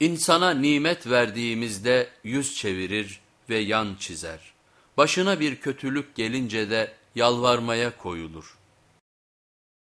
İnsana nimet verdiğimizde yüz çevirir ve yan çizer. Başına bir kötülük gelince de yalvarmaya koyulur.